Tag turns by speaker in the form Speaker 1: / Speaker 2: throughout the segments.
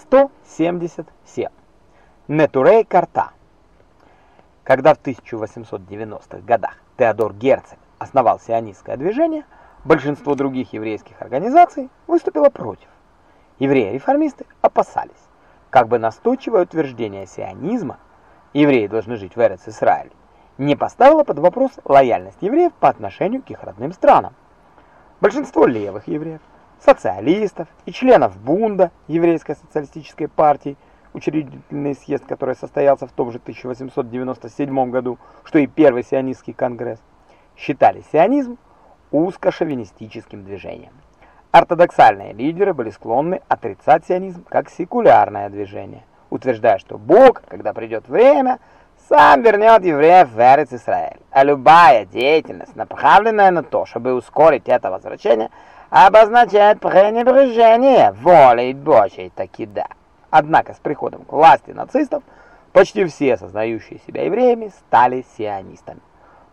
Speaker 1: 177. Нетурей Карта. Когда в 1890-х годах Теодор Герцель основал сионистское движение, большинство других еврейских организаций выступило против. Евреи-реформисты опасались, как бы настойчивое утверждение сионизма «евреи должны жить в Эрец-Исраиль» не поставило под вопрос лояльность евреев по отношению к их родным странам. Большинство левых евреев социалистов и членов Бунда, еврейской социалистической партии, учредительный съезд, который состоялся в том же 1897 году, что и первый сионистский конгресс, считали сионизм узкошовинистическим движением. Ортодоксальные лидеры были склонны отрицать сионизм как секулярное движение, утверждая, что Бог, когда придет время, сам вернет евреев в Эрец Исраэль, а любая деятельность, направленная на то, чтобы ускорить это возвращение – обозначает пренебрежение волей Божьей таки да. Однако с приходом к власти нацистов почти все сознающие себя евреями стали сионистами.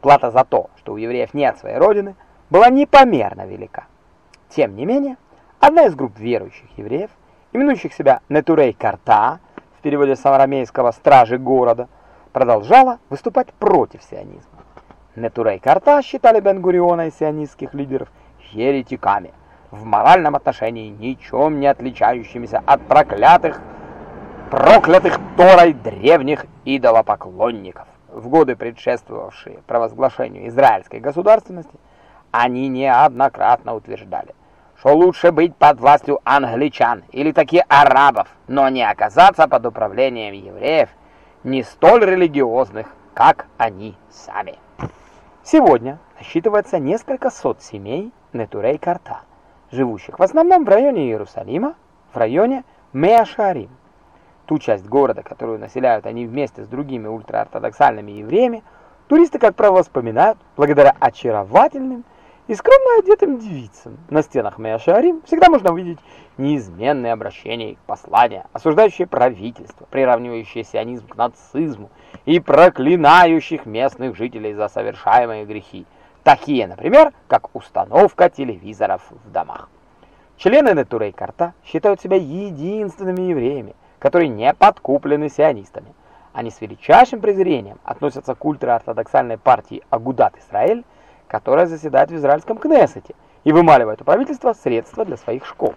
Speaker 1: Плата за то, что у евреев нет своей родины, была непомерно велика. Тем не менее, одна из групп верующих евреев, именующих себя Нетурей Карта, в переводе с арамейского «стражи города», продолжала выступать против сионизма. Нетурей Карта считали Бен-Гуриона и сионистских лидеров еретиками, в моральном отношении ничем не отличающимися от проклятых, проклятых Торой древних идолопоклонников. В годы, предшествовавшие провозглашению израильской государственности, они неоднократно утверждали, что лучше быть под властью англичан или таких арабов, но не оказаться под управлением евреев, не столь религиозных, как они сами. Сегодня насчитывается несколько сот семей, Нетурей Карта, живущих в основном в районе Иерусалима, в районе Меашарим. Ту часть города, которую населяют они вместе с другими ультраортодоксальными евреями, туристы, как правило, вспоминают благодаря очаровательным и скромно одетым девицам. На стенах Меашарим всегда можно увидеть неизменные обращения и послания, осуждающие правительство, приравнивающие сионизм к нацизму и проклинающих местных жителей за совершаемые грехи. Такие, например, как установка телевизоров в домах. Члены Нетурей Карта считают себя единственными евреями, которые не подкуплены сионистами. Они с величайшим презрением относятся к ультраортодоксальной партии Агудат Исраэль, которая заседает в израильском Кнессете и вымаливает у правительства средства для своих школ.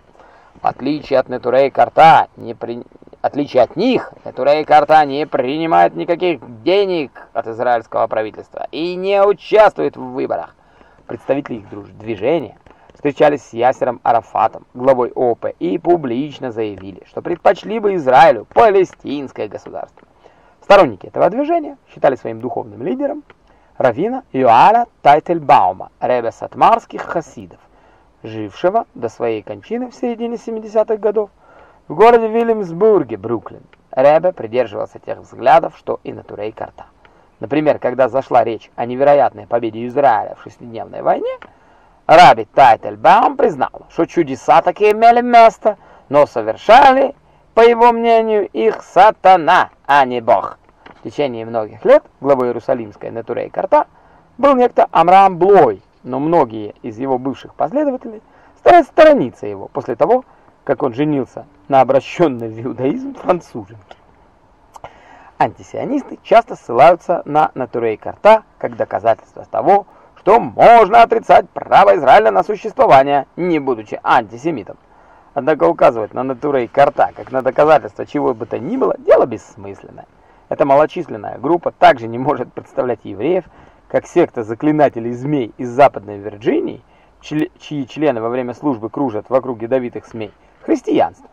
Speaker 1: В отличие от Нетурей Карта, не при отличие от них, Турей Карта не принимает никаких денег от израильского правительства и не участвует в выборах. Представители их движения встречались с Ясером Арафатом, главой ОП, и публично заявили, что предпочли бы Израилю палестинское государство. Сторонники этого движения считали своим духовным лидером равина Йоаля Тайтельбаума, ребе сатмарских хасидов, жившего до своей кончины в середине 70-х годов в городе Вильямсбурге, Бруклин, Ребе придерживался тех взглядов, что и Натурей Карта. Например, когда зашла речь о невероятной победе Израиля в шестидневной войне, Раби Тайтельбаум признал, что чудеса такие имели место, но совершали, по его мнению, их сатана, а не Бог. В течение многих лет главой Иерусалимской Натурей Карта был некто Амраам Блой, но многие из его бывших последователей стали сторониться его после того, как он женился на обращенной в иудаизм француженке. Антисионисты часто ссылаются на Натурей Карта как доказательство того, что можно отрицать право Израиля на существование, не будучи антисемитом. Однако указывать на Натурей Карта как на доказательство чего бы то ни было, дело бессмысленное. Эта малочисленная группа также не может представлять евреев как секта заклинателей змей из Западной Вирджинии, чьи члены во время службы кружат вокруг ядовитых змей, христианство.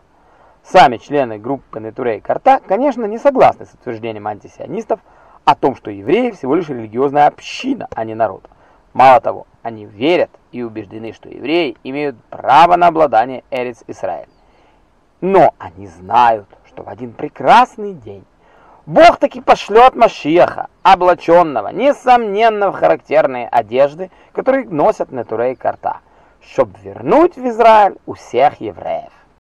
Speaker 1: Сами члены группы Нетурей Карта, конечно, не согласны с утверждением антисионистов о том, что евреи всего лишь религиозная община, а не народ. Мало того, они верят и убеждены, что евреи имеют право на обладание Эрец Исраэль. Но они знают, что в один прекрасный день Бог таки пошлет Машиаха, облаченного, несомненно, в характерные одежды, которые носят Нетурей Карта, чтобы вернуть в Израиль у всех евреев.